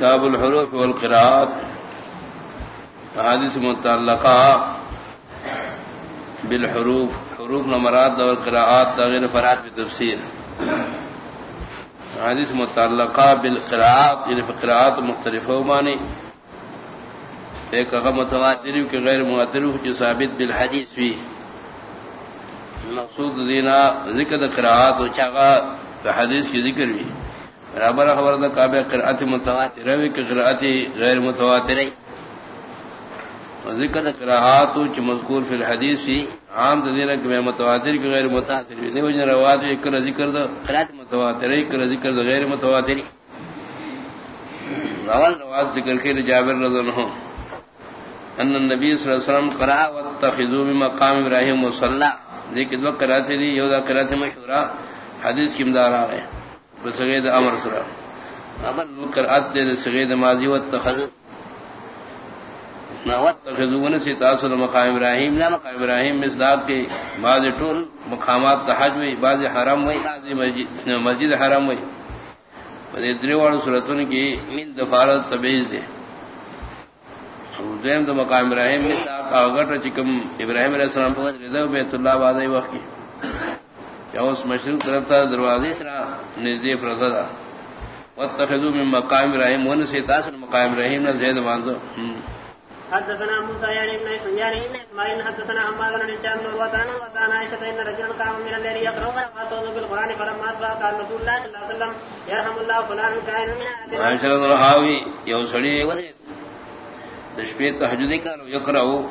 کتاب الحروف والقراءات حادث متعلقہ بالحروف، حروف نمرات اور قراءات تغیر فرات کی تفسیر۔ حادث متعلقہ بالقراءات یعنی قراءات مختلف ہو مانی ایک اغا متواتر کے غیر معترف جو ثابت بالحدیث بھی۔ مقصود دینا ذکر قراءات و چاگا حدیث کی ذکر بھی۔ برابر خبر دا کعبہ قرآت متواتر روی کہ قرآت غیر متواتر ہے ذکر قرآت چ مذکور فی الحدیث فی عام دینہ کہ میں متواتر کی غیر متواتر بھی۔ نہیں وجہ روات ایک کر ذکر دا قرآت متواتر ایک کر ذکر دا غیر متواتر ہے اول روات ذکر کے جابر رضی اللہ عنہ۔ ان النبی صلی اللہ علیہ وسلم قرأ واتخذوا من مقام ابراہیم مصلی ذکر دو قرات دی یودا قرات مشہورہ حدیث کی مدار آ گئے بسغید امر سرا امر کر اد دے سغید ماضی و تخذ نہ تخذون سے تاثر مقام ابراہیم نہ مقام ابراہیم مصداق کے بعض ٹول مقامات تحج ہوئی بعض حرم ہوئی بعض مسجد حرم ہوئی بڑے دریوڑ صورتوں کی من دفارت تبعیض دے دیم تو مقام ابراہیم مصداق اگٹ چکم ابراہیم علیہ السلام پر رضا بیت اللہ بعد وقت کی اس مشرق طرف تھا دروازے سرا نزدی فرزدا واتخذوا من مقام ابراہیم ون سے تاثر مقام ابراہیم نے زید مانزو حدثنا موسى يعني ابن سنيان ان اسماعيل حدثنا عمار بن هشام بن وطن وكان عائشة ان رجلا قام من الليل يقرأ فاتوه بالقرآن فلما اصبح قال رسول الله صلى الله عليه وسلم يرحم الله فلان كائن من عائشة رضي الله عنها يوم سړي تشبيه تهجد کر يقرأ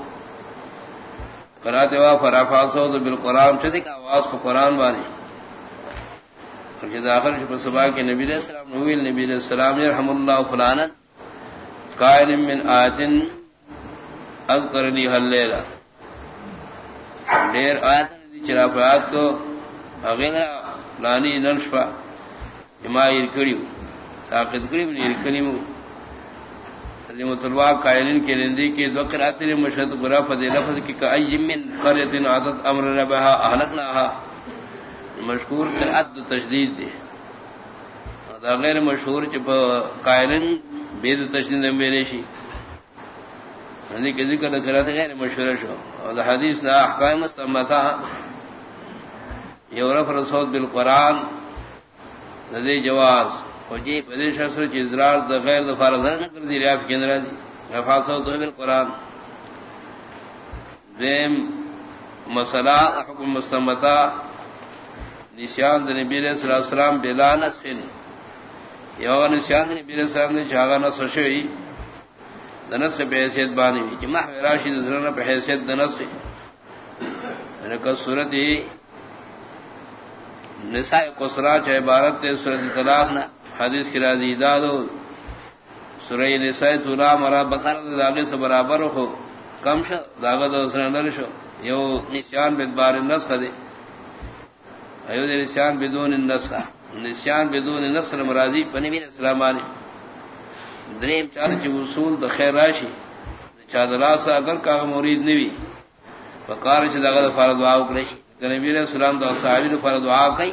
کراتے وا فرافا سود بالقران چدی کا آواز کو قران وانی جدا اخر کے نبی السلام نو نبی السلام رحم اللہ فلانا، قائل من آتن اذکرنی ہل لیلا دیر آیت دی چرافات کو اگلا لانی نرشفا ہمائر کریو ساقت کریو نیر یرکڑیو مطلبہ قائلین کے نندی کی دو قرات نے مشہد برا فضی لفظ کی کئی من قریت عادت امر نبہا اہلکناہا مشکور قرات دو تشدید دے دا غیر مشہور چپ قائلین بید تشدید میرے شی یعنی کہ ذکر قرات غیر مشہور شو۔ اور دا حدیث نا احکام مستمتا یورف رسول بالقرآن لدی جواز۔ جی بدی شخص چی ازرار دا غیر دا فارضر نکر دی ریاف کی اندرہ دی رفا سو تو بالقرآن دیم مسئلہ، حکم مستمتا نسیان دا نبی علیہ السلام بلا نسخن یو نسیان دا نبی علیہ السلام نے چاگا نسخ شوئی دا نسخ پہ حیثیت بانی ہوئی جمع راشی دا ذرنا پہ حیثیت دا نسخ. یعنی انکا صورتی نساء قسرا چاہ عبارت تے صورت طلاق نہ حدیث کی راضی دادو سورہ نساء تولا مرا بقر داغے سے برابر ہو، کم شو داغت نر شو، یو نسیان بدبار نسخ دے۔ ایو دے نسیان بدون نسخ نسیان بدون نسخ مرازی پنی بین اسلامانی دریم چار چی وصول دا خیر راشی چادرا سا اگر کاغ مرید نوی۔ فکار چی داغت فارد دعا اکرشی نبی علیہ السلام دا صحابی نے فرد دعا کئی،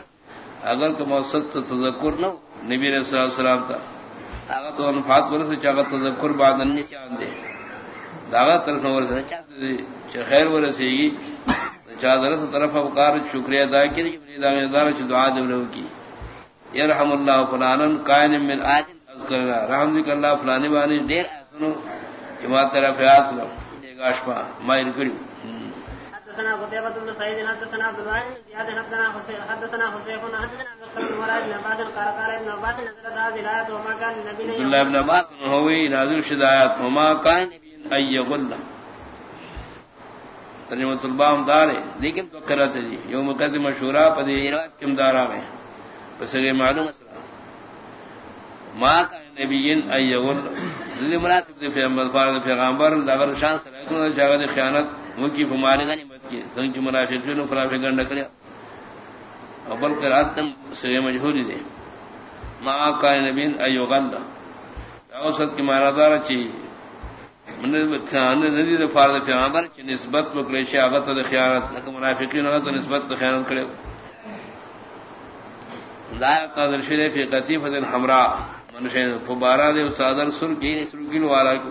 اگر کہ موسط تذکر نو نبی علیہ الصلوۃ والسلام تا اگر تو انفات پر سے چاغت تذکر بعد النسیان دے دعوت طرف نور سے چاہتے چ خیر ورسی گی چادر سے طرف ابکار شکریہ ادا کی جبری دار دار چ دعا دے لو کی یرحم اللہ فلانن قائن من آج اذکر رحم دی اللہ فلانی بانی دیر سنو جماعت طرف یاد کرو دے پا مائر کریو حدثنا قتيبة بن سعيد، حدثنا عبد الله بن زياد، حدثنا حسين حدثنا حسين حدثنا بن مراد بن عباس قال قال ابن عباس نزلت هذه الآيات وما كان النبي عبد الله بن عباس هو نازل شدايات وما كان النبي أن يغل. ترجمة البام دار ہے لیکن تو کرتے جی یو مقدم مشورہ پدی کم دار آ گئے بس یہ معلوم مسئلہ ما كان نبي أن يغل. ذل مناسب دے پیغمبر، فارغ پیغمبر اگر شان سے رکھنا جاگہ خیانت مکی فمارے غنیمت کی سنگ منافقین فرافقین نہ کرے اول قرات سے مجہوری دے۔ ما کان نبی ایو غل اوسط کی مارا دار چی من کان ندی دے فارد پیغمبر چ نسبت وکڑے شاغت دے خیانت نہ منافقین ہو تو نسبت دے خیانت کرے۔ لا قدر شری فی قطیفہ حمراء۔ منشے فبارہ دے صادر سر کی سر کی والا کو۔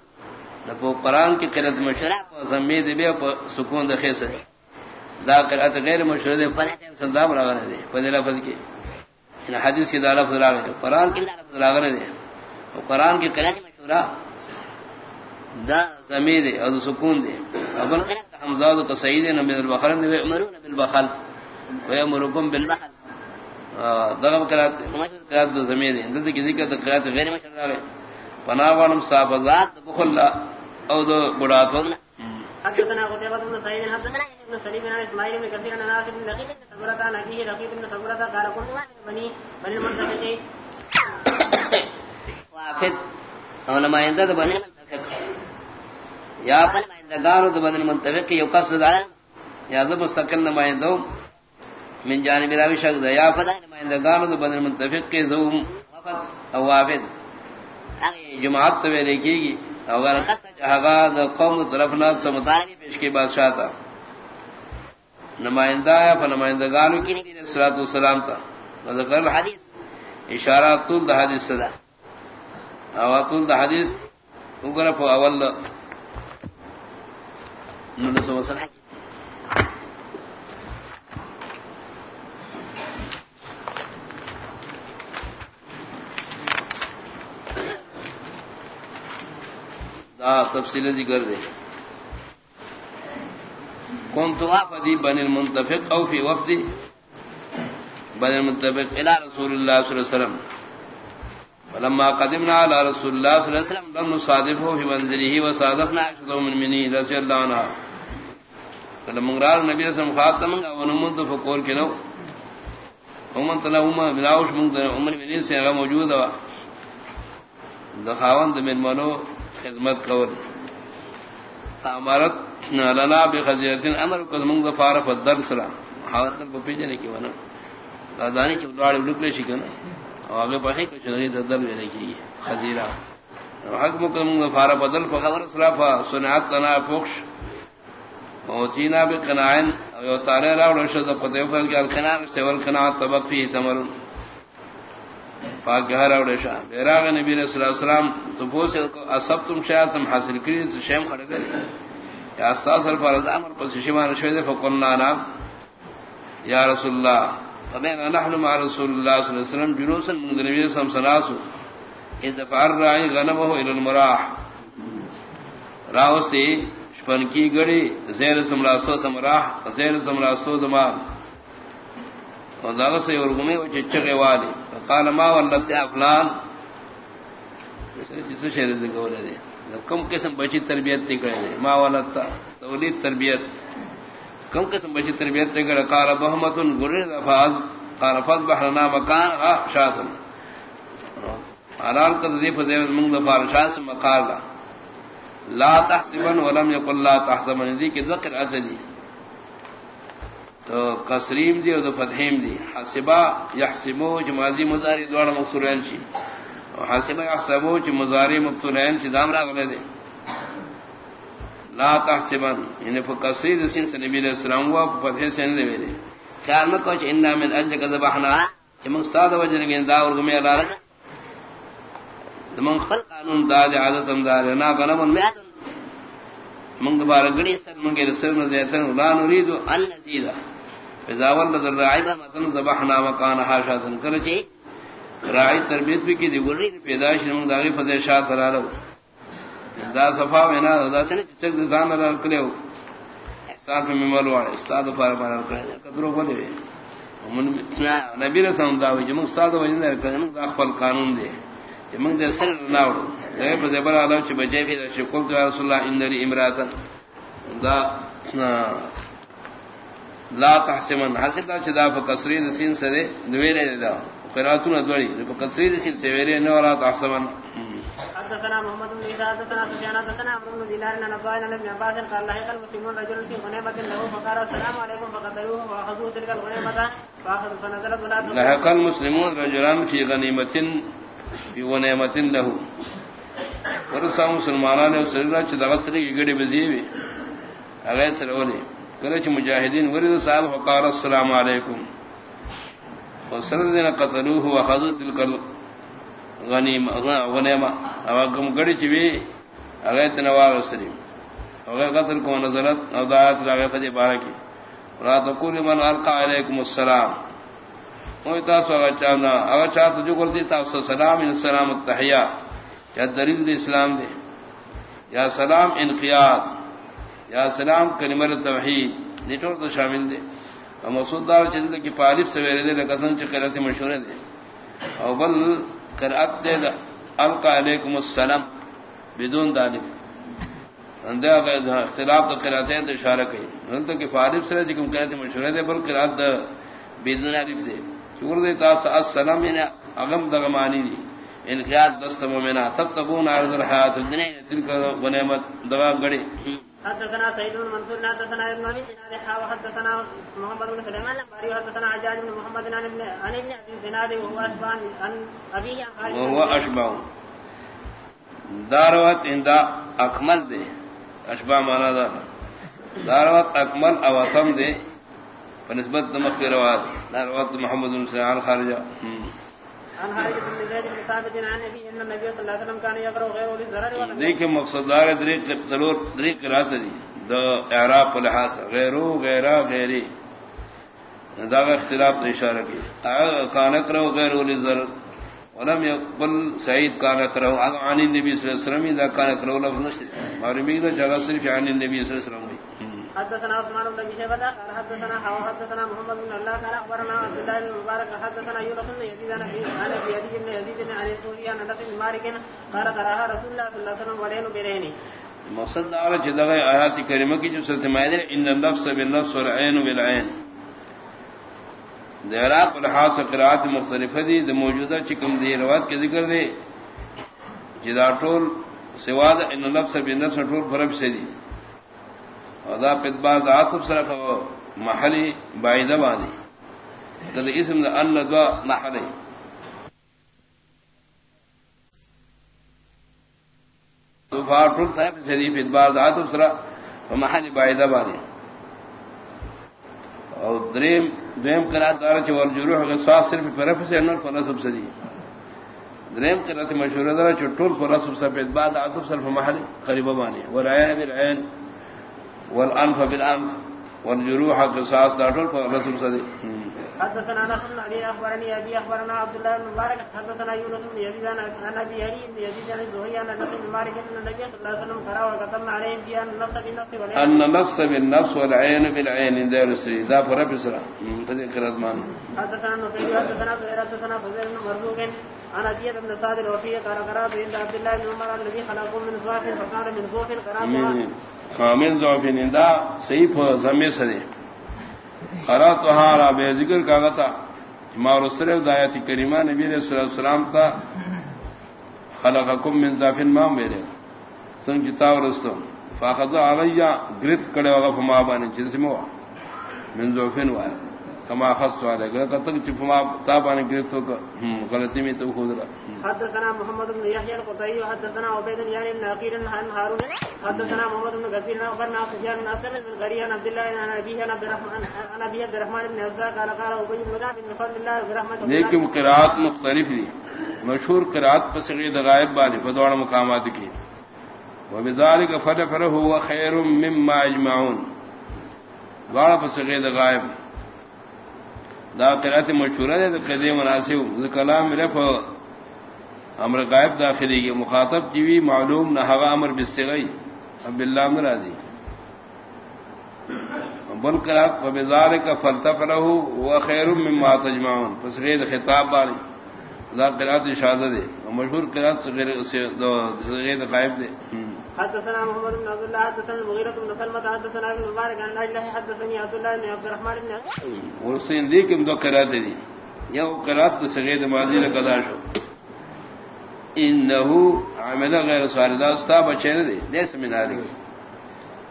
نفو قرآن کی قرات مشرع و ضمی دی بے سکون دے خیس دا قرات غیر مشروع دے فتحتين صدام راغنے دے پدی لفظ کی یعنی ان حدیث کی دا لفظ راغنے قرآن کی دا لفظ راغنے دے قرآن کی قرات مشورہ دا زمیر او دا سکون دے ابن حمزاد کا سعید نبی البخر نے امرون بالبخل. و امرکم بالبخل. دا قرات قرات دا زمیر دے اندر کی ذکر دا قرات غیر مشروع ہے پناہ وانم صاحب ذات بخل او دا بڑاتوں حدثنا قتيبة بن سعيد حدثنا ابن سليم بن اسماعيل بن كثير عن نافع بن لقيط بن سبرة عن ابيه لقيط بن سبرة قال كنت واحد بني بني المنتفق وافد. او نمائندہ دو بنی منتفق یا پل نمائندگانو دو بنی منتفق یو قصد علم یا دو مستقل نمائندو من جانب راوی شک دا یا پل نمائندگانو دو بنی منتفق زوم. وفد او وافد. جماعت تو لکھی گی اگر جہاں قوم طرف نات سمتانی پیش کی بادشاہ تا۔ نمائندہ یا پل نمائندگانو کی نبی صلی اللہ علیہ وسلم تا ذکر الحدیث اشارات طول دا حدیث صدا اواتون دا حدیث اگر پا اول نلسو مسلح دا تفصیل ذکر دے۔ كنت وافدي بن المنتفق او في وفدي بن المنتفق الى رسول الله صلى الله عليه وسلم۔ فلما قدمنا على رسول الله صلى الله عليه وسلم لم نصادفه في منزله وصادفنا عشرة من مني رضي الله عنها فلما قرار النبي صلى الله عليه وسلم خاتم ونمد فقول كنو ومن تلهما بلاوش من عمر منين سيغا موجود دخاوان من منو۔ خدمت قول فامرت لنا بخزيرة امر قد من ظفار فالدرس را. حاولت البپیجنے کی وانا دادانی چھ دوڑے لکلے شکنا آگے پہے کچھ نہیں ددل میں لکھی خزیرہ حق مکم فارا بدل فخبر صلافا سنعت تنا فخش موتینا بقناعن او تارے راو رشد قطعی فل کہ القناع استوال قناع طبق فيه تمر پاک گھر راو رشا بیراغ نبی صلی اللہ علیہ وسلم تو پوسے اصبتم شاید سم حاصل کری تو شیم کھڑے گئے. یا استاذ الفرض امر پس شیمان شوید فقلنا نام یا رسول اللہ فبين نحن مع رسول الله صلى الله عليه وسلم جلوسا من النبي صلى الله عليه وسلم اذا فار غنمه الى المراح. راوستي شپن کی گڑی، زیر سمراسو سمراح زیر سمراسو دماغ اور داغ سے اور گمے وہ چچگے والے قال ما ولت افلان جس شہر سے گولے دے۔ کم قسم بچی تربیت تی کرے ما ولت تولید تربیت۔ کم قسم بچی تربیت تے کر قال بہمت غرر فاز قال فاز بحرنا مکان شاتن حلال قد ذی فزیز من دفار شاس مقال لا تحسبن ولم يقل لا تحسبن۔ ذی کہ ذکر ازلی۔ تو کسریم دی اور فتحیم دی. حسبا یحسبو جمازی مضاری دوڑا مقصورین چی. حسبا یحسبو چی مضاری مقصورین چی دام را غلے دے. لا تحسبن. یعنی فکسری دسین سے نبی علیہ السلام ہوا فتح سے نہیں دے میرے خیال میں کچھ انا من اجل کا ذبحنا کہ من استاد وجن کے دا اور گمی اللہ رکھ من قانون دا دے، عادت ہم دار نا غنم میں من دوبارہ گڑی سر من کے رسول میں زیتن، لا نريد ان نزيد اذا ولد الرعيب متن ذبحنا مكان حاشا کرچی راعی تربیت بھی کی دی گری پیدائش من داغی فضل شاہ کرا لو. دا صفا وینا دا سن چک دان را کلیو احسان پہ ممل وڑ استاد فار مار کړه کدرو بولے من نبی رسول دا وی جم استاد وی نه کړه دا خپل قانون دی چې موږ د سر ناوړو دا په زبر علاوه چې بچی په شکل د رسول الله ان لري امراتن دا لا تحسمن حسب دا چې دا په کسری د سین سره دویره دا قراتون ادوری قصید سین تیویری نورا تحسبن. حدثنا محمد بن عيسى حدثنا سفيان حدثنا عمرو بن دينار نبأ ان ابن عباس قال لحق المسلمون رجل في غنيمة له فقال السلام عليكم فقتلوه واخذوا تلك الغنيمة فاخذوا فنزلت ولا لحق المسلمون رجلان في غنيمة في غنيمة له. ورسا مسلمانان او سرنا چ دغسری کی گڑی بزیوی اگے سرولی کرچ مجاہدین ورد صاحب فقال السلام علیکم. وسرنا قتلوه واخذوا تلك غنیم غنیمہ او کم گڑی چوی اگے تنوار سلیم اگے قتل کو نظرت او دایت لگے فدی بارکی را تقول من القى علیکم السلام. او تاسو اگے چانا اگے چاہت جو کرتی تاسو سلام، ان سلام التحیہ یا دلیل اسلام دے یا سلام، انقیاد. یا سلام کلمہ توحید. نیٹور تو شامل دے اور مسعود دار چند کی پالف سویرے دے لگن چکرت مشورے دے او بل قرات دے دا القا علیکم السلام بدون دالف. اندہ اختلاف تو قراتیں تو اشارہ کئی ان تو کہ فارف سے جکم کہتے مشورے دے بل قرات دا بدون الف دے شکر دے تاس السلام یعنی اغم دغمانی دی انقیاد دست مومنا تب تبون عرض الحیات الدنیا، تلک غنیمت دغا گڑی حدثنا سيد بن منصور حدثنا ابن ابي زناد حا وحدثنا محمد بن سليمان الباري حدثنا عجاج بن محمد عن ابن عن ابن ابي زناد وهو اشبان عن ابي وهو اشبان داروت اندا اکمل دے اشبا مانا دار داروت اکمل او اتم دے بنسبت دمخ روات داروت محمد بن سليمان خارجہ دیکھیں مقصد دار دریک رات دی، دا اعراب لحاظ غیرو، غیرا، غیری. دا اختلاف اشارہ کی. کانک رہو غیر ولم يقل سعید کانک رہو عن النبی صلی اللہ علیہ وسلم دا کانک رہو لفظ نشتے. معلومی دا جگہ صرف عن النبی صلی اللہ علیہ وسلم حدثنا عثمان بن ابي شيبه قال حدثنا حوا حدثنا محمد بن الله، قال اخبرنا عبد الله بن المبارك حدثنا يونس بن يزيد، عن ابي يزيد بن يزيد بن علي سوري عن انس بن مالك، قال قراها رسول الله صلى الله عليه وسلم ولين بريني مقصد دار جدغه آیات کریمه کی جو سرت مائده ان النفس بالنفس والعين بالعين دیرات پر خاص قرات مختلف دی د موجودہ چکم دی روایت کے ذکر دی جدا ٹول سواد ان النفس بالنفس ٹول فرق سے دی۔ ادا پدباد آتب سرف محلی باعدہ بانی کل اسم دا ان دوا محلی تو فاٹل طرف شریف ادبار آتب سرف محلی باعدہ بانی اور دریم دریم قرات دار چور جروح غصاص صرف فرف سے انر پر نصب سدی دریم قرات مشہور دار چٹول پر نصب سب ادبار آتب سرف محلی قریبہ بانی ورائن بالعین. والانف بالانف والجروح قصاص داٹول پر رسول صلی حدثنا نصر بن علي اخبرني ابي اخبرنا عبد الله بن مبارك حدثنا يونس بن يزيد عن ابي علي بن يزيد عن الزهري عن انس بن مالك ان النبي صلى الله عليه وسلم قرا وكتبنا عليهم في ان النفس بالنفس ان النفس بالنفس والعين بالعين دار السري. ذا فرب اسرا فذكر ازمان حدثنا نصير حدثنا زهير حدثنا فزير بن مرزوق عن ابي بن سعد الوفي قال قرات عند عبد الله بن عمر الذي خلقه من صاف فقال من صوف قرات کامل ضعف نندا صحیح زمے سدے. قرات ہارا بے ذکر کا غتا مار صرف دایات کریمہ نبی علیہ الصلوۃ والسلام تا خلقکم من ضعف ما میرے سن کتاب رسم فاخذ علیہ گرت کڑے وغف فما بان جنس مو من ضعف وا کما خصت علی گا تک چفما تابان گرت کو غلطی میں تو خود رہا حدثنا محمد بن يحيى القطعي حدثنا عبيد الله بن نقير عن هارون حدثنا محمد بن كثير اخبرنا سفيان بن اسلم بن عن عبد الله عن ابيه عن عبد الرحمن عن ابي عبد الرحمن بن عزا قال قال ابي بن بن فضل الله برحمته لیکن قرات مختلف دی۔ مشہور قرات پسغید غائب بانی فدوڑ مقامات کی۔ وبذلك فرفره هو خير مما اجمعون۔ غار پسغید غائب دا قرات مشہور ہے قدیم مناسب کلام رفع امر غائب داخلی کی مخاطب جیوی معلوم نہ ہوا امر بستگئی اب اللہ راضی۔ بل کرات بزار کا فلتف رہو وہ خیر مما تجمعون۔ پس غیر خطاب بانی۔ لا قرات اشادہ دے مشہور قرات غیر غائب دے۔ حدثنا محمد بن عبد الله حدثنا المغيرة بن سلمة، حدثنا ابن مبارك عن الله، حدثني عبد الله بن عبد الرحمن بن ورسين ذيك مذكرات دي یو قرات سغید ماضی لقضا شو۔ انہو عمل غیر صالح استا بچے نے دے دے۔ سمیناری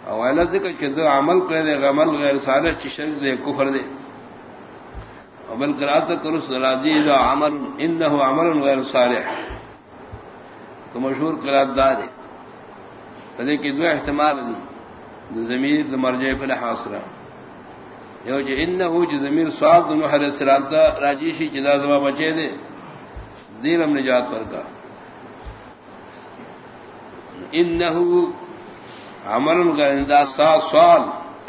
اولا ذکر کہ دو عمل کرے دے، عمل غیر صالح چی شرک دے، کفر دے۔ عمل قرات کرو سراجی دو عمل، انہو عمل غیر صالح تو مشہور قرات دا دے۔ فدے کہ دو احتمال دی زمیر مرجع فل حاصلہ یو جی انہو جی زمیر سواب دو نوح علیہ السلام تا راجیشی جدا زما بچے دے دین ہم نجات فرقا انہو عمل غیر دا سوال،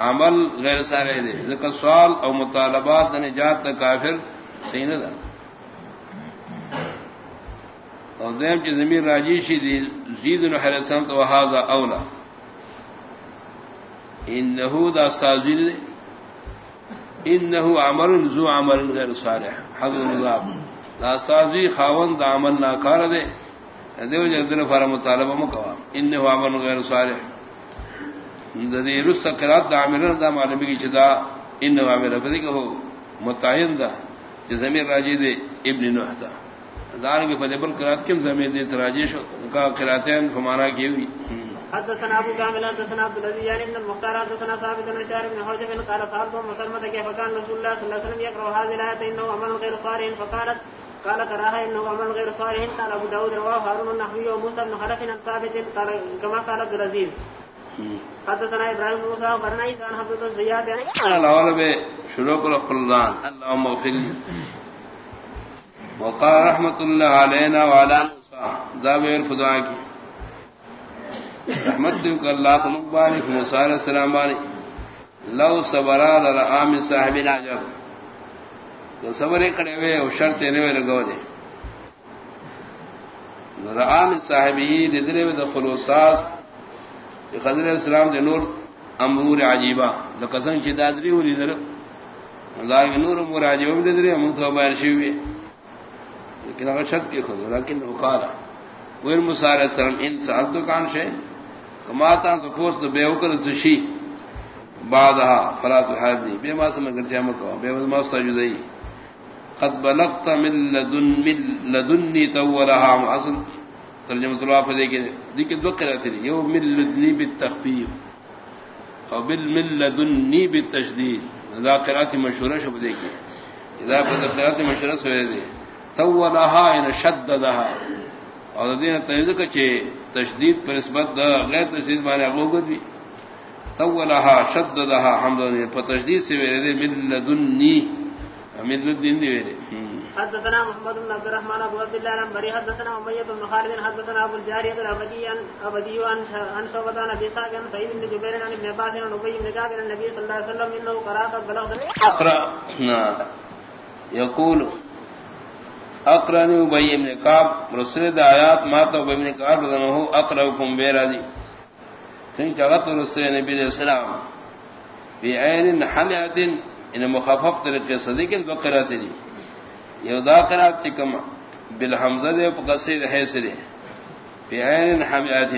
عمل غیر سارے دے ذکر سوال او مطالبات نجات تا کافر سینہ دا اور دیم چی زمین راجیشی دی، زید نوح علیہ السلام تا وحازا اولا. انہو دا استازین دے انه عمل ذو عمل غیر صالح. حضر نظام لاستاذی خاون دا عمل ناکار دے دیو جدن فر مطالبہ مکوا انه عمل غیر صالح. ذی رست قرات دا عمل دا معلومی کی چدا انه عمل فدی کہ متعین دا زمین راجی دے ابن نوح دا دار کے فدبل قرات کم زمین دے تراجش کا قراتین فمانا کی ہوئی۔ حدثنا ابو كامل حدثنا عبد العزيز يعني ابن المختار حدثنا ثابت بن شهر بن حوجب قال سالت مسلمة كيف كان رسول الله صلى الله عليه وسلم يقرا هذه الايه انه عمل غير صالح فقالت قال تراها انه عمل غير صالح قال ابو داود رواه هارون النحوي وموسى بن خلف عن ثابت قال كما قال عبد العزيز حدثنا ابراهيم موسى وقرنا عيسى عن حفظ الزياد يعني الاول به شروع القران اللهم اغفر وقال رحمه الله علينا وعلى موسى. ذا بير فدعاك رحمت دیو کہ اللہ کو مبارک موسی علیہ السلام بانی لو صبر على عام صاحب العجب تو صبر کرے ہوئے او شرط نے وے لگو دے رعام صاحب ہی لدرے میں دخلوا ساس کہ خضر السلام دے نور امور عجیبہ لقسم چ دادری ولی در اللہ نور امور عجیبہ دے درے ہم تو بیان لیکن اگر شرط کی خود لیکن وقالا ویر موسی علیہ السلام ان سالتو کان شے کماتا تو پوس تو بے وکر سشی بعدها فلا تحادني بما سمع قلت يا مكو بما ما استجدي قد بلغت من لدن من لدني تولها اصل ترجمه الله فدي کے ذکر ذکر تھی یوم من لدني بالتخفيف او بالمن لدني بالتشديد ذاکرات مشهوره شو بدی کی اذا ذاکرات مشهوره سو دی تولها ان شددها. اور دین تیز کچے تشدید پر نسبت غیر تشدید معنی اغلوگت بھی. تولها شددها حمدن فتشدید سے ویرے دے من لدنی. من لدن دی ویرے. حدثنا محمد بن عبد الرحمن ابو عبد الله الانبري حدثنا اميه بن خالد حدثنا ابو الجاريه الابدي عن ابدي عن شعبة عن ابي سعد عن سعيد بن جبير عن ابن عباس عن ابي بن كعب عن النبي صلى الله عليه وسلم انه قرأ قد بلغت اقرا يقول اقرانی ابی ابن کعب، رسول آیات ماتا ابی ابن کعب رضا ہو اقرأکم بے راضی۔ سن چغت رسول نبی علیہ السلام۔ بی عین حمیات ان مخفف طریقے صدیقن بقرات دی۔ یو دا قرات چکم، بالحمزہ دے پقصید حیث دے۔ بی عین حمیات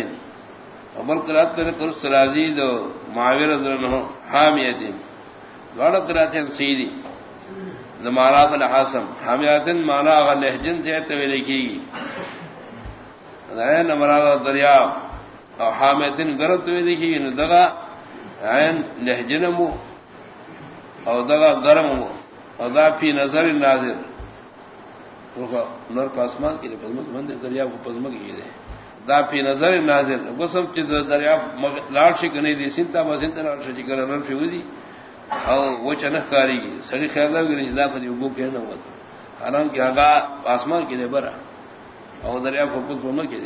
وبل قرات پر کرس راضی دو معاویر رضا عنہ حامیات دوڑا قرات سیدی۔ مانا کا لحاسم حمیاتن مانا کا لہجن سے تو لکھی گی. نمرا دریاب اور حامتن گرم تو لکھی دگا عین لہجن مو. اور دگا گرم مو. اور دا فی نظر ناظر نر پاسمان کے لیے پزمک مند دریاب کو پزمک یہ دے. دا فی نظر ناظر گسم چ دریاب لاڑ شک نہیں دی، سنتا ما سنتا لاڑ شک کر نر فی ودی او وہ چنخ کاری گی۔ سڑی خیال لگی جدا دیو کے نہ ہوا حالانکہ آگا آسمان کے لیے برا۔ او دریا کو پت کے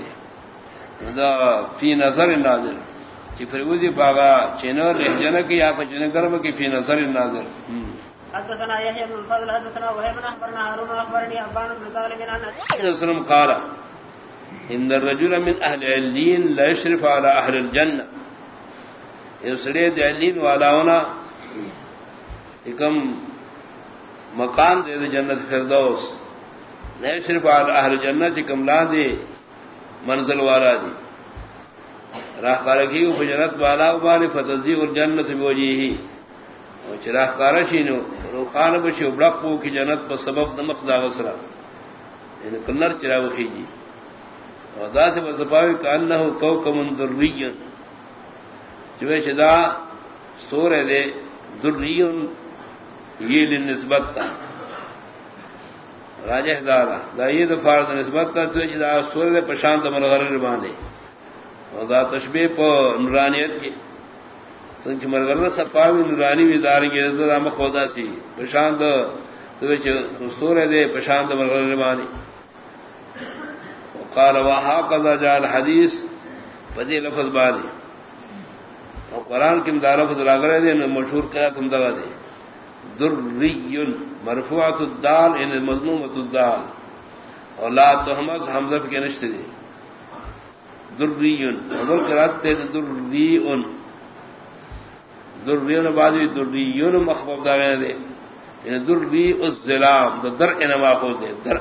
دا فی نظر ناظر کہ پھر وہ دی باغا چینر رہجن کی کچھ نہ کرم کی فی نظر ناظر حدثنا يحيى بن الفضل حدثنا وهيب بن اخبرنا هارون اخبرني ابان بن طالب عن النبي صلى الله قال ان الرجل من اهل علين لا يشرف على اهل الجنه يسريد علين وعلى هنا کم مقام دے دے جنت فردوس۔ نہیں صرف اہل جنت کم لا دے منزل والا دی۔ راہ کارکی جنت والا ابال فتزی اور جنت بوجی ہی چراہ کارا چینو روخان بچی بڑکو کی جنت پر سبب نمک دا غسرا یعنی کنر چرا وخی جی اور دا سے بسپاوی کا انہو کوکمن دریین چوے چدا سور دے دریین یہ لنسبت تا۔ راجہ دارا، دا یہ دفار دا نسبت تا چوے چدا جی سور دے پشانت مرغر باندے۔ اور دا تشبیح پا نورانیت کی۔ سنچ مرغر سپاوی نورانی بھی داریں گے دا مخودا سی۔ پشانت سور دے پشانت مرغر بانی قال وهكذا جاء الحديث فدي لفظ بانی قرآن کی مدار لفظ راغرے دے مشہور کرا تم دگا دے۔ دری مرفوعت الدال یعنی ان مضمومت الدال۔ اور لا تحمد حمزہ کے نشت دے۔ دری اور کرات دے دری ان دری بعد دری مخبوب داغے دے۔ یعنی ان دری الظلام در انما کو دے۔ در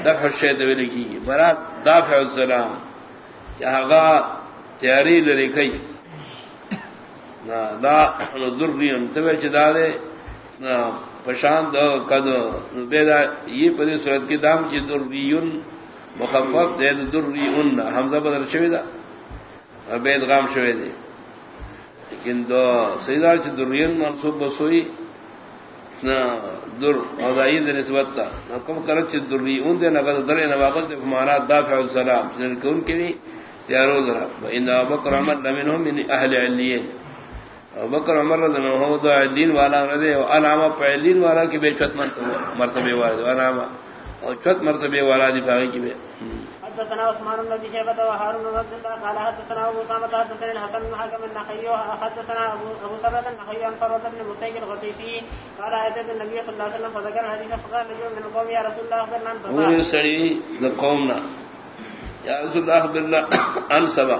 دفع الشیط ویلی کی۔ مراد دافع السلام چاہگا تیاری لرکی دا درین تبیر چدا دے پشان دو کد بیدا یہ پدی صورت کی دام چی دریون مخفف دے دریون حمزہ بدل شوی دا بید غام شوی دے. لیکن دو سیدار چی دریون منصوب بسوئی در اور نسبت تھا کم کرت دری اون دے نقد در نواقت مانا دافع السلام کون کے بھی تیارو ذرا ان بکر عمر لمن من اہل علیین. بکر عمر رضی اللہ عنہ تو دین والا رضی علامہ پہلین والا کی بے چت مرتبے والا علامہ اور چت مرتبے والا دی کی بے۔ حدثنا عثمان بن ابي شيبه وهارون بن عبد الله قال حدثنا ابو اسامه حدثنا الحسن بن حكم النخعي حدثنا ابو ابو سبره النخعي عن فروه بن مسيك الغطيفي قال اتيت النبي صلى الله عليه وسلم فذكر حديث فقال رجل من القوم يا رسول الله اخبرنا عن سبا وہ سڑی قومنا یا رسول اللہ اخبرنا عن سبا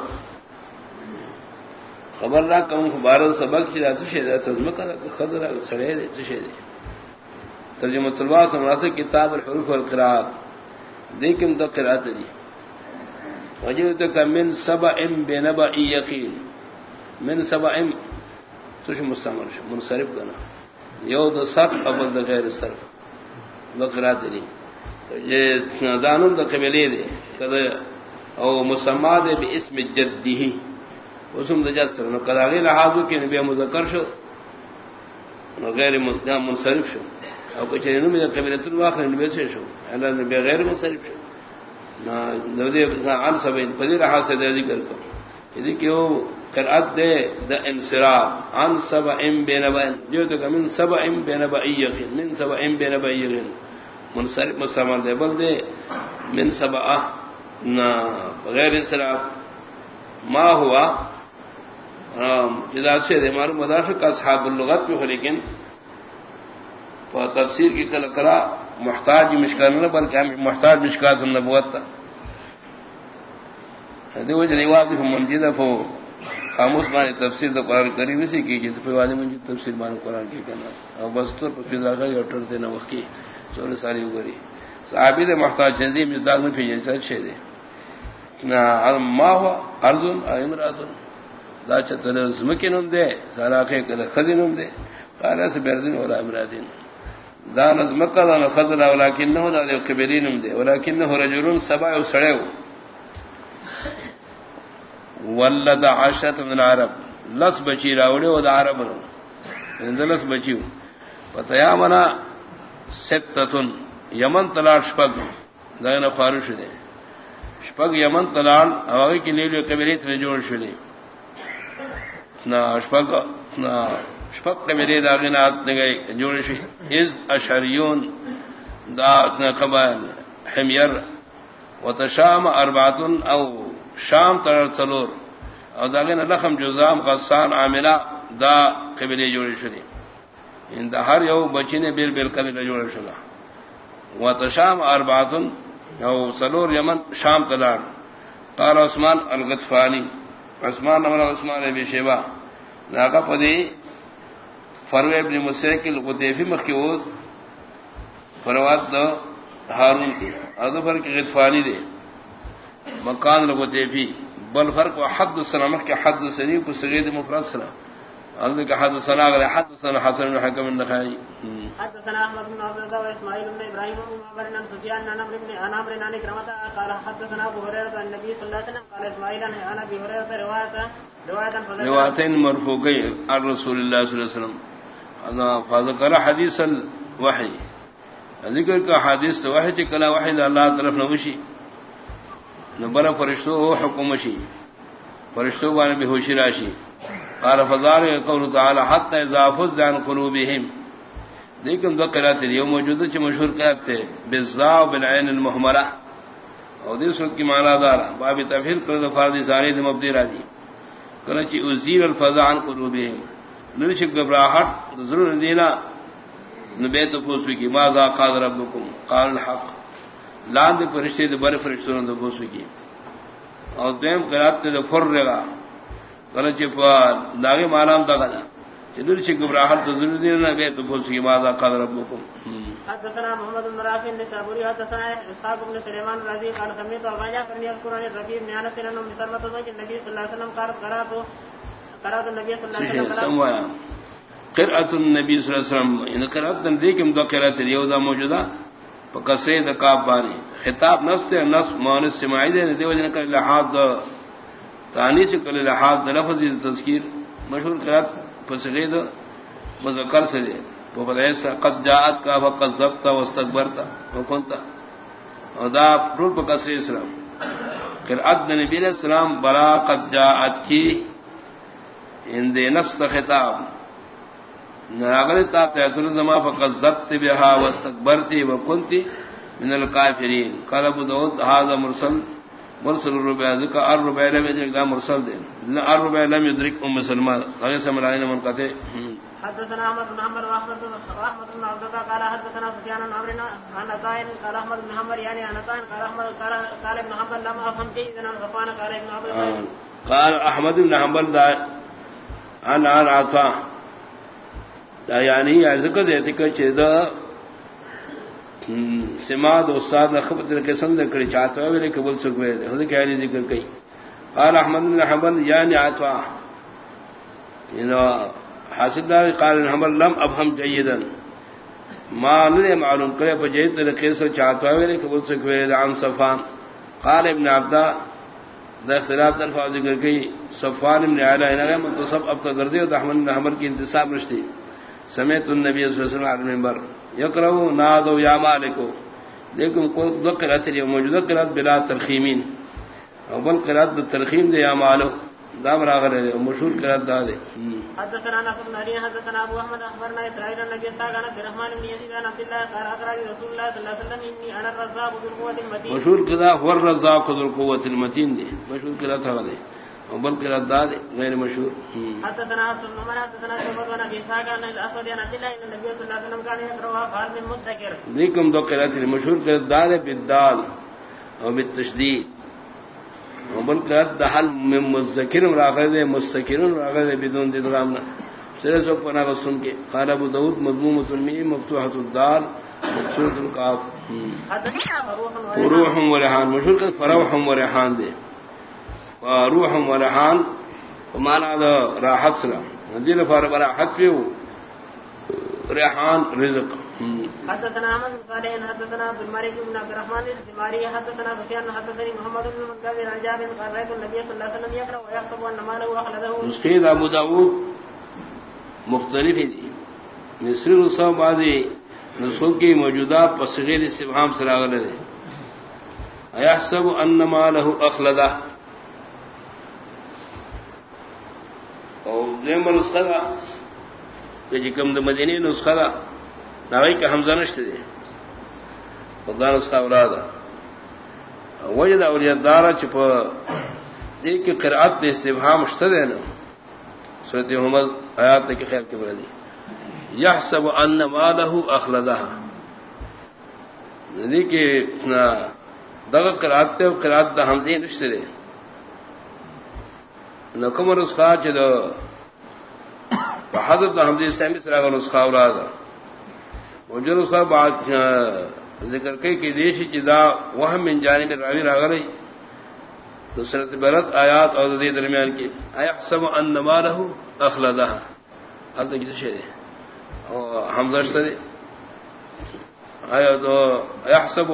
خبر نہ کم بارہ سبق کی رات سے تزمہ کا خضر سڑے دے تشے دے ترجمہ طلبہ سے مناسب کتاب، الحروف والقراءات. دیکھم تو قرات دی وجدتك من سبع بنبأ يقين. من سبع تش مستعمل شو؟ منصرف کنا یو د صرف اول د غیر صرف. بقرات دی یہ دانون د قبلی دی کدا او مسما دے باسم جده. اسم د جسر. نو کدا غیر لحاظ کی نبی مذکر شو. نو غیر منصرف شو. او کچھ نو می قبلی تن واخر نبی سے شو؟ انا نبی غیر منصرف شو. نو دے عن سبین پذیر سے دے ذکر کو یدی یعنی کیوں قرات دے دا انصراف. عن سبع ام بین بین جو تو من سبع ام بین بین من سبع ام بین بین منصرف، مستعمل دے بل دے من سبع نا غیر انصراف. ما ہوا جدا سے دے مارو مدارس کا اصحاب اللغت میں ہو، لیکن تفسیر کی کل کرا، محتاج مشکل نہ، بلکہ ہم محتاج مشکل ہم نبوت تھا دیو جن واضح منجد فو خاموش مانی تفسیر تو قرآن کریم اسی کی جی، جت پہ واضح منجد تفسیر مان قرآن کی کرنا۔ اور بس تو پھر لگا یہ اٹھر دینا وقت کی سورے ساری اگری صحابی دے محتاج چندی مزدار میں پھر جیسا چھ دے۔ نہ ما ہوا ارجن امراتن۔ دا چتر زمکن دے سارا کے خزن دے قال سے برزن ولا امراتن دا نظمکا دا خضر ولكنه دا دے قبرین دے ولكنه رجل سبع وسڑے ولد عشرة من العرب. لس بچی راوڑے و دا عرب نو اند لس بچیو فتیامنا ستتن یمن تلال شپگ دا نا خارش دے شپگ یمن تلال اواغی کی نیلو قبریت نجوڑ شلے نا شپگ نا شپک میرے داغینات نگئے جوڑ از اشریون دا قبائل حمیر و تشام ارباتن او شام تر سلور او داغین لخم جزام غسان عاملہ، دا قبلی جوڑی شدی ان دا ہر یو بچی نے بل بل قبل جوڑ شدا و تشام ارباتن او سلور یمن شام تلار۔ قال عثمان الغطفانی، عثمان نمر عثمان ابی شیبہ۔ ناگا پدی فرو ابن مسیکل قطیفی مخیوز فروات دا ہارون کی ادو فر کی غطفانی دے مکان لقطیفی. بل فرق و حد سلامت کے حد سنی کو سگید مفرد سلام کا حدثنا اگر حدثنا حسن بن حكم النخعي حدثنا احمد بن عبد الله واسماعيل بن ابراهيم بن سفيان عن عمرو بن عن عمرو بن كرمة قال حدثنا ابو هريره عن النبي صلى الله عليه وسلم قال اسماعيل عن ابي هريره روايه مرفوعين عن رسول الله صلى الله عليه وسلم. انا فذكر حديث الوحي. ذکر کا حدیث تو وحی کلا وحی اللہ طرف نوشی نبر فرشتو حکم شی فرشتو بانے بے ہوشی راشی۔ قال فضار قول تعالى حتى اذا فز عن قلوبهم. لیکن دو قرات اليوم موجود ہے مشہور قرات تھے بالذا بالعين المهمله اور دی سورت کی معنی دار باب تفہیر کر دو فرض ساری دم مبدی راضی کنا چی ازیر الفزع عن قلوبهم. نرش گبراہٹ، ضرور دینا نبیت پوسوی کی، ماذا قال ربكم قال الحق. لاند فرشتے دے بر فرشتوں دے پوسوی کی. اور دیم قرات تے فرغا. کل چپ داغے مانام دگا چدر چھ گبراہٹ تو ضرور دین نہ بے تو بول سی ماذا قال ربكم حدثنا محمد بن رافع بن سابوري حدثنا اسحاق بن سليمان رضي قال سمعت ابا جعفر يذكر عن الربيع بن انس انه مسلمة النبي صلى الله عليه وسلم قال قرات قرات النبي صلى الله عليه وسلم سموا قرات النبي صلى الله عليه وسلم ان قرات ذيكم دو قرات اليوم موجوده فكسر ذکاب بانی. خطاب نفس نفس مؤنث سماعی دے دیو جن کا لحاظ تانی سے کل لحاظ لفظ تذکیر مشہور قرات فسغید مذکر سے دے۔ وہ بدایسا قد جاءت کا وقت ضبط واستكبرت وكنت ادا رول بکسر اسلام۔ قرات نبی علیہ السلام، بلا قد جاءت کی ان دے نفس خطاب۔ ناغلتا تیتر زما فقد ضبط بها واستكبرت وكنت من الكافرين قال ابو داود هذا مرسل مرسل الربع ذکر الربع لم يدرك دا مرسل دے۔ لا الربع لم يدرك ام سلمہ غیر سمرائن من قطع حدثنا احمد بن عمر واحمد عبد الله قال حدثنا سفيان بن عمرو عن عطاء قال احمد بن حنبل يعني عن عطاء قال احمد قال ابن حنبل لم افهم جيدا عن غفان قال ابن عبد قال احمد بن حنبل دا عن عطاء۔ دا یعنی ذکر دیتے کہ چیزا سماد استاد خبر طریقے سمجھ کر چاہتا ہے میرے قبول سکھ میں خود کہہ رہی ذکر کئی قال احمد بن حنبل یعنی عطا حاصل دار قال حنبل لم افهم جيدا ما نے معلوم کرے بجے طریقے سے چاہتا ہے میرے قبول سکھ میں عن صفان قال ابن عبدہ، دا اختلاف الفاظ ذکر کئی صفان ابن علی انہا متصب اب تک کر احمد بن حنبل کی انتصاب رشتی۔ سمیت النبی صلی اللہ علیہ وسلم علیہ المنبر. یقرأو نادو یا مالکو لیکن دو قرات لیو موجودہ قرات بلا ترخیمین. اول قرات بالترخیم دے یا مالو. دام راغر دے مشہور قرات دا دے حدثنا نصر بن حدثنا ابو احمد اخبرنا صلى الله عليه وسلم بن يزيد عن عبد قال اقرا رسول الله صلى الله عليه وسلم اني انا الرزاق ذو القوه المتين. مشہور قرات هو الرزاق ذو القوه المتين دے مشہور قرات ہے دے دا دے غیر مشہور حدثنا حسن بن عمر حدثنا شعبة بن ابي اسحاق عن الاسود عن عبد الله ان النبي صلى الله عليه وسلم كان يقرأها فهل من مدكر. لیکن دو قرات مشہور قرات دا دے بالدال او بالتشدید. وبل قرات دحل من مذکر مستکر راغر دے بدون سر سو پنا سن کے. قال ابو داؤد مضموم سلمی مفتوحۃ الدار مقصود القاف. روح و ریحان مشہور قرات فروح و ریحان دے. روح و ریحان ومانا دا راحت سلام دل فار براحت پیو ریحان رزق. حدثنا احمد بن صالح حدثنا عبد الملك بن عبد الرحمن الزماري حدثنا سفيان حدثني محمد بن منكدر عن جابر قال رايت النبي صلى الله عليه وسلم يقرا ويحسب ان ماله اخلده نسخید ابو داود مختلف دی مصری نسخہ بعضی نسخوں کی موجودہ پسغیر استفہام سراغ لے ایحسب ان ماله اخلده اور دیم نسخہ دا کہ جکم دا مدینی نسخہ دا ناوی کا حمزہ نشتے دے خدا نسخہ اولادا وجد اولیاء دارا چپا دیکھ کے قرآت دے استفہام اشتہ دے نا سورت محمد آیات دے کے خیر کے بردی یحسب ان مالہ اخلدہ دیکھ کے دغا قرآت دے قرآت دا حمزی نشتے دے نکم نسخہ چ دو حضرت دا حمزی سیمی سراغ نسخہ اولادا وجہ نسخہ بات ذکر کئی کہ دیشی چدا وہم من جانب راوی راغلی. تو سنت برت آیات اور دی درمیان کی احسب ان مالہ اخلدہ اب تک کسی شہر ہم درستے آیا تو یحسب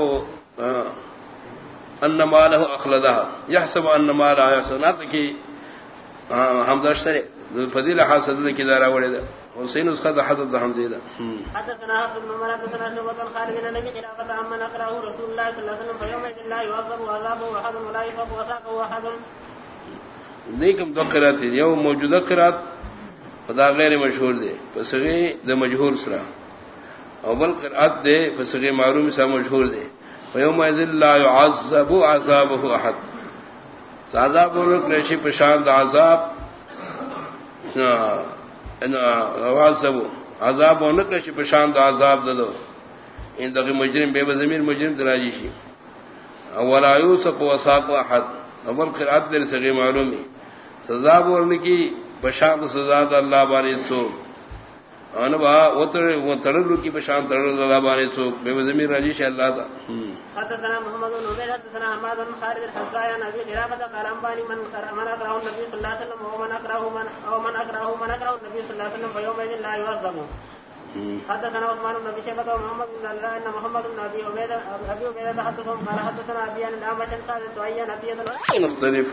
ان مالہ اخلدہ یحسب ان مال آیا سنات کی ہم درستے فضیل حاصل کی دارا وڑے دا حسین اس کا دا حضرت دا حدثنا حفص بن عمر حدثنا شعبة خالد بن نبي خلافة عمن أقرأه رسول الله صلى الله عليه وسلم فيومئذ لا يعذب عذابه أحد ولا يفق وساقه أحد. دیکھم دو قرات یو موجودہ قرات خدا غیر مشہور دے پسغی د مجہور سرا اول قرات دے پسغی معلوم سا مشہور دے ویوم ذل لا يعذب عذابه احد عذاب ورکرشی پشان عذاب ان عذاب عذاب ورکرشی پشان عذاب ددو ان دغه مجرم، بے ضمیر مجرم دراجی شی۔ اولا یوسف وساق احد۔ اول قرات دے سغی معلومی۔ سزا بولنے کی بشان سزا اللہ بانی سو ان با وتر و تڑلو کی بشان تڑل اللہ بانی سو بے زمین راجیش اللہ دا۔ حدثنا محمد بن عبيد حدثنا حماد بن خالد الحصايا عن ابي قلابه قال انباني من من اقراه النبي صلى الله عليه وسلم ومن اقراه من او من اقراه من اقراه النبي صلى الله عليه وسلم فيومئذ لا يعذب حدثنا عثمان بن ابي شيبه ومحمد بن الله ان محمد بن ابي عبيده ابي عبيده حدثهم قال حدثنا ابي ان الاعمش قال تعين ابي مختلف۔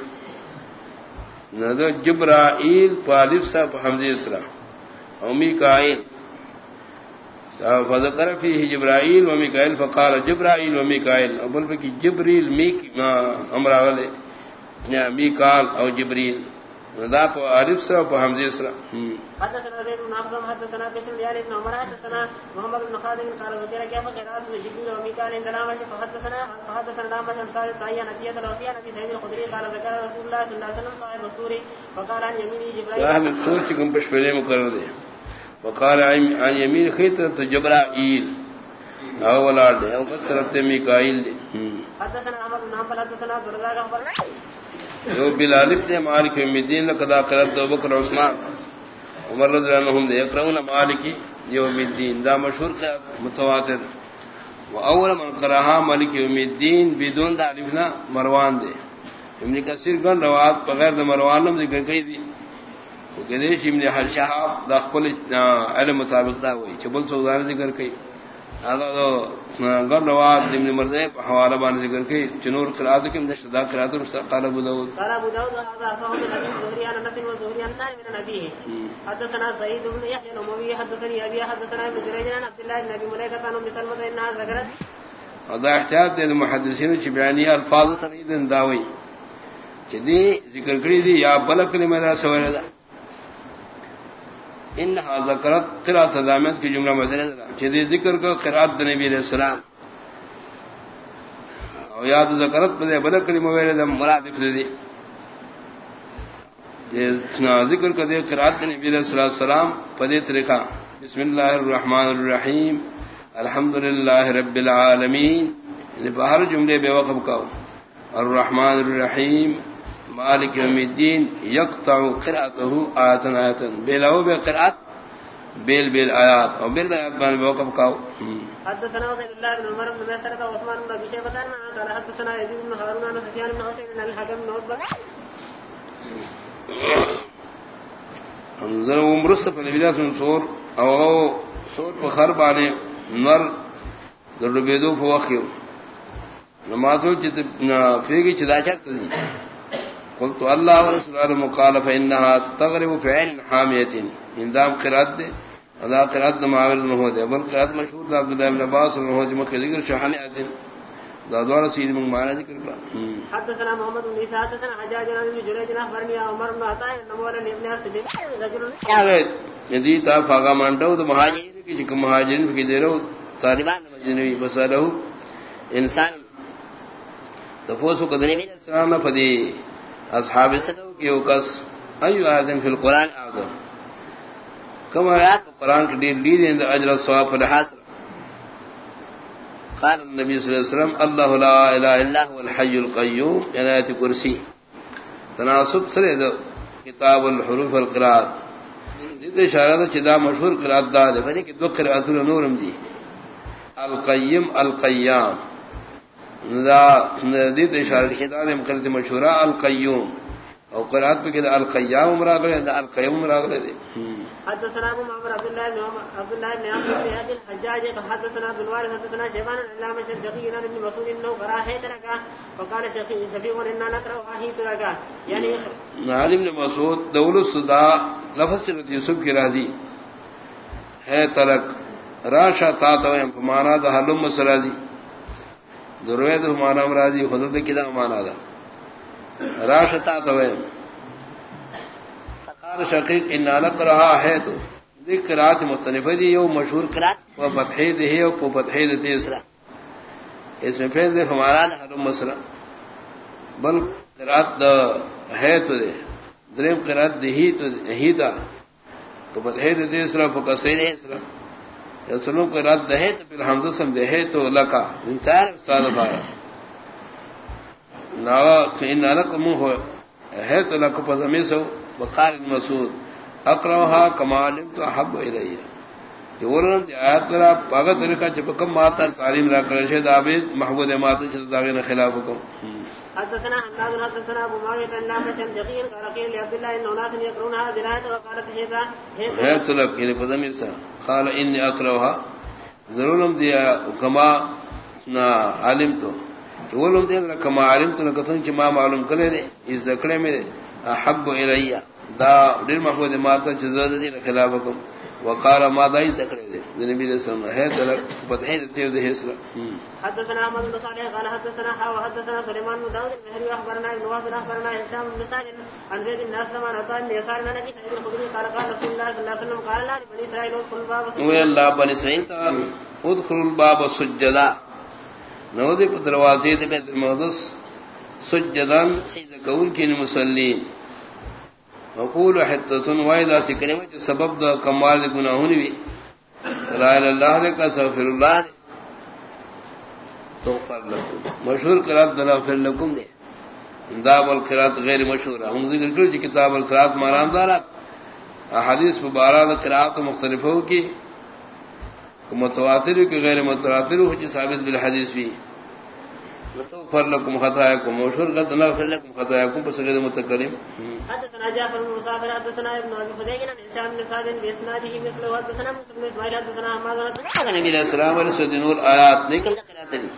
جبرائیل پالف صاحب حمد اسرا۔ امی کائل فذکر فی جبرائیل و میکائل فقال جبرائیل و میکائل ابل کی جبریل میک امراغل میکال او جبریل دا په عارف سره په حمزه سره حدثنا زيد بن عاصم حدثنا بشر بن بن عمر حدثنا محمد بن خالد قال ذكر كيف قراءة جبريل وميكال عند الأعمش. فحدثنا فحدثنا الأعمش عن سائر تعين نتيجة الوفية نبي سيد الخدري. قال ذكر رسول الله صلى الله عليه وسلم صاحب السوري فقال عن يمينه جبرائيل اهل السور چکم پشپلے مقرر دے وقال عن يمين خيطة جبرائيل. او ولاد دے او میکائیل دے حنبل حدثنا عبد الرزاق اخبرنا جو بلالف مالک کرت ابو بکر عثمان عمر رضی اللہ عنہم دے یقرؤون مالک یوم الدین دا مشہور ہے متواتر. و اول من قراها مالک یوم الدین بدون تعریفنا مروان دے ابن کثیر گن روایت بغیر د مروان نم ذکر کئی دی کہتے ہیں ابن شہاب دا خپل علم مطابق دا ہوئی چبل سوزار ذکر کئی غر رواد ابن مرزے حوالہ بان ذکر کی چنور قرات کی مدش دا قرات قال ابو داؤد قال ابو داؤد هذا صحابي النبي زهري عن نبي وزهري عن سالم بن نبيه. حدثنا سعيد بن يحيى الاموي حدثني ابي حدثنا ابن جريج عن عبد الله بن ابي مليكه عن ام سلمة انها ذكرت. هذا احتیاط دے محدثین چ بیانی الفاظ تنید داوی چدی ذکر کری دی یا بلک کلمہ دا سوال دا ان ذکرت قرات دامت کی جملہ مدرے جدی ذکر کو قرات نبی علیہ السلام۔ او یاد ذکرت پہ بل کلمہ ویلے دم مرادف دی یہ ذکر کو دے قرات نبی علیہ الصلوۃ والسلام پدے طریقہ۔ بسم اللہ الرحمن الرحیم۔ الحمدللہ رب العالمین۔ یعنی باہر جملے بے وقف کا الرحمن الرحیم۔ مالک یوم الدین یقطع قراءته آیاتن آیاتن بیلاو بے قرات بیل بیل آیات. اور بیل آیات بان موقف کاو حدثنا عبد الله بن عمر بن مسعود وعثمان بن ابي شيبه قال حدثنا يزيد بن هارون عن سفيان بن حسين عن الحكم بن عتبه انظر عمرست پر نبی اللہ سور او سور پر خربانے نر در ربیدو فوخیو نمازو چیت فیگی چدا چکتا دی. قلت اللہ ورسول اللہ مقالف انہا تغرب فعل حامیت۔ اندام قرات دے ادا قرات معاور نہ دے بل قرات مشہور دا عبداللہ ابن عباس رضی اللہ عنہ ذکر شہانی آتے دا دوار سید من معنی ذکر کرا حدثنا محمد بن عيسى حدثنا حجاج بن جريج اخبرني عمر بن عطاء نمور ابن اسد رجل یدی تا فاغا مانڈو تو مہاجرین کی جک مہاجرین کی دے رہو طالبان مجنوی بسالہ انسان تفوسو قدنی السلام فدی۔ اصحاب سنو کی وکس ایو آدم فی القرآن اعظم کم آیات قرآن کی دیر لی دین دیں اجر الصواب فلحاصر قال النبي صلى الله عليه وسلم الله لا اله الا هو الحي القيوم آیات کرسی. تناسب سرے دو، کتاب الحروف القراءات دیتے اشارہ دا چدا مشہور قراءات دا دے فدی کہ دو قراءات نورم دی. القیم القیام. دا مشہورہ القیوم. او قرات پہ کہ القیام مراغلے دا القیام مراغلے دے حدثنا ابو معمر عبد الله بن عبد الله بن عمرو بن هادي الحجاج حدثنا عبد الوارث حدثنا شيبان العلامة الشقي بن مسعود انه قرا هي تركا وقال شقي شفيع ان نقرا هي تركا يعني عالم نے مسعود دول الصدا لفظ چلتی یوسف کی راضی. ہے ترک راشا تا تو مانا دا حلم مسرازی دروید مانا مرادی خود کدا مانا دا. راشتا تو فقال شقیق ان نالک رہا ہے تو. دیکھ رات مختلف دی یو مشہور کرات و فتحید ہے او فتحید تیسرا. اس میں پھر دے ہمارا حرم مسرا بل قرات دا ہے تو دے. دریم قرات دی تو ہی تا تو بتحی فتحید تیسرا فکسیر اسرا یا سنو قرات دے تو پھر حمزہ سمجھے ہے تو لکا انتار استاد بارا منہ ہے تو لک پزمی سو بقار مسعود۔ اقرا کمال تو حب رہی ہے پاگت طریقہ چپ کم ماتا تعلیم را کر شید عابد محبود مات داغین خلاف حکم۔ حدثنا حماد حدثنا ابو معاويه قال قيل لعبد الله ان ہے تو لك یعنی پزمی سا۔ قال اني اقراها ضرورم دیا کما نا علم تو۔ ولم دې کما علم ته کتون چې ما معلوم کړي دي از ذکر مې احب الیا دا ډیر محبوب ما ته چې زړه دې خلاف کوم وقال ما دای ذکر دي نبی رسول الله ہے دل فتح دې دې هسره حدثنا احمد بن صالح قال حدثنا حا وحدثنا سليمان بن داود المهري اخبرنا ابن واصل اخبرنا هشام بن سالم عن زيد بن اسلم عن عطاء بن يسار بن ابي سعيد الخدري قال قال رسول الله صلى الله عليه وسلم قال لا بني اسرائيل ادخلوا الباب ويلا بني اسرائيل ادخلوا الباب سجدا۔ نو دے دروازے دے بیت المقدس سجدان سجدہ کون کی مسلین وقول حتتن وائدہ سکنے میں سبب دا کمال دے گناہونی بھی۔ لا الہ اللہ دے کا سغفر اللہ دے۔ تغفر لکم۔ مشہور قرات دلا فر لکم دے۔ انداب القرات غیر مشہور۔ ہم ذکر کرو جی کتاب القرات ماران دارات احادیث مبارہ قرات مختلفوں کی۔ متواتر کی، غیر متواتر ہو جی ثابت بالحدیث بھی۔ فر لكم خطاياكم وشر قد نغفر لكم خطاياكم بس غير متكلم حدثنا جعفر بن مسافر حدثنا ابن ابي فديك عن هشام بن سعد باسناده مثله حدثنا مسلم بن اسماعيل حدثنا حماد بن النبي عليه السلام ورسول نور آيات نکل قرات دی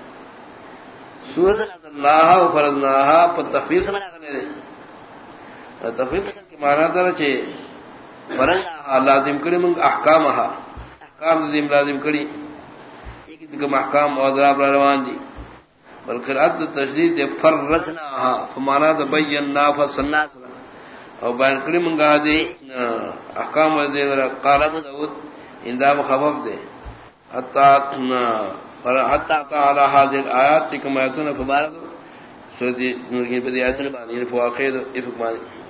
سورۃ اللہ فرضناها بالتخفيف سمعنا کرنے تخفیف کے معنی چے فرضناها لازم کرے من احکامها احکام لازم کری۔ ایک دغه احکام او ضرب روان دي بلکہ رد تشدید فرسنا ہاں، فمانا د بینا فسنا او بیان کری منگا دے احکام دے قالب ابو داود، اندا مخفف دے۔ حتا فر حتا تعالی حاضر آیات تکم آیتون فبارد سورۃ نور کی بدیات نے باندې یعنی فواقید افق باندې